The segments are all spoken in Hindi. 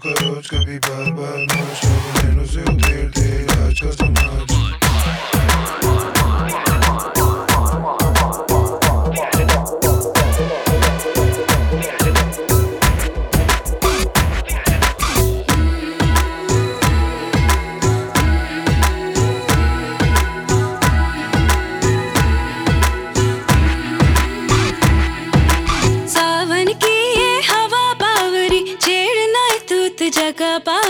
Только ручка, бибар, бар, ночь, как у меня, но зил, дир, дир, очка, сама, pa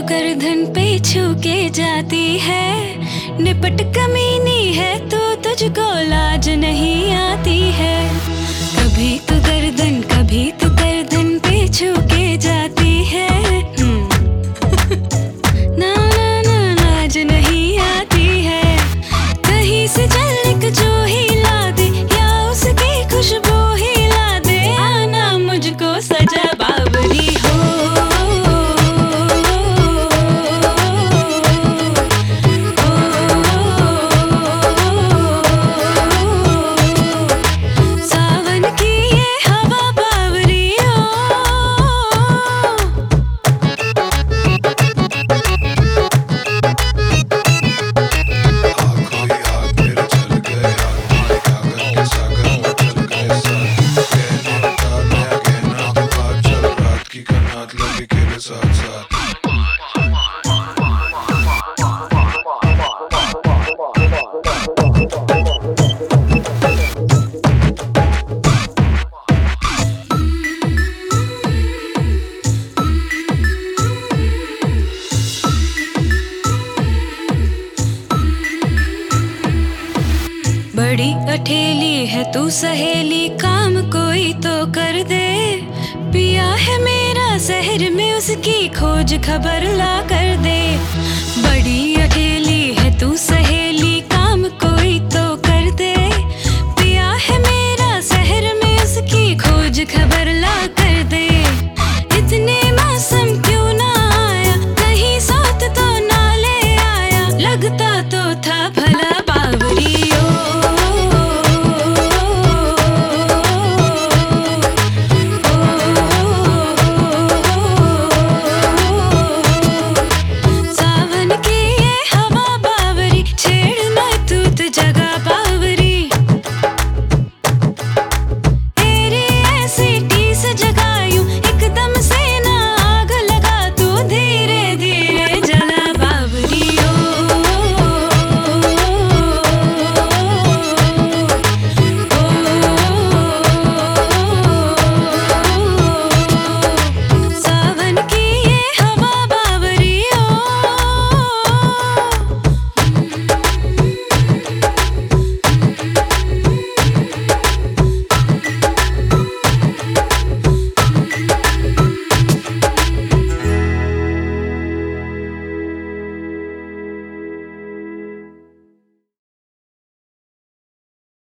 कर गर्दन पे छू के जाती है। निपट कमीनी है तो तुझको लाज नहीं आती है। let me keep it outside. अकेली है तू सहेली, काम कोई तो कर दे। पिया है मेरा शहर में उसकी खोज खबर ला कर दे। बड़ी अकेली है तू सहेली, काम कोई तो कर दे। पिया है मेरा शहर में उसकी खोज खबर ला कर दे। इतने मौसम क्यों ना आया? कहीं साथ तो ना ले आया। लगता तो था भला।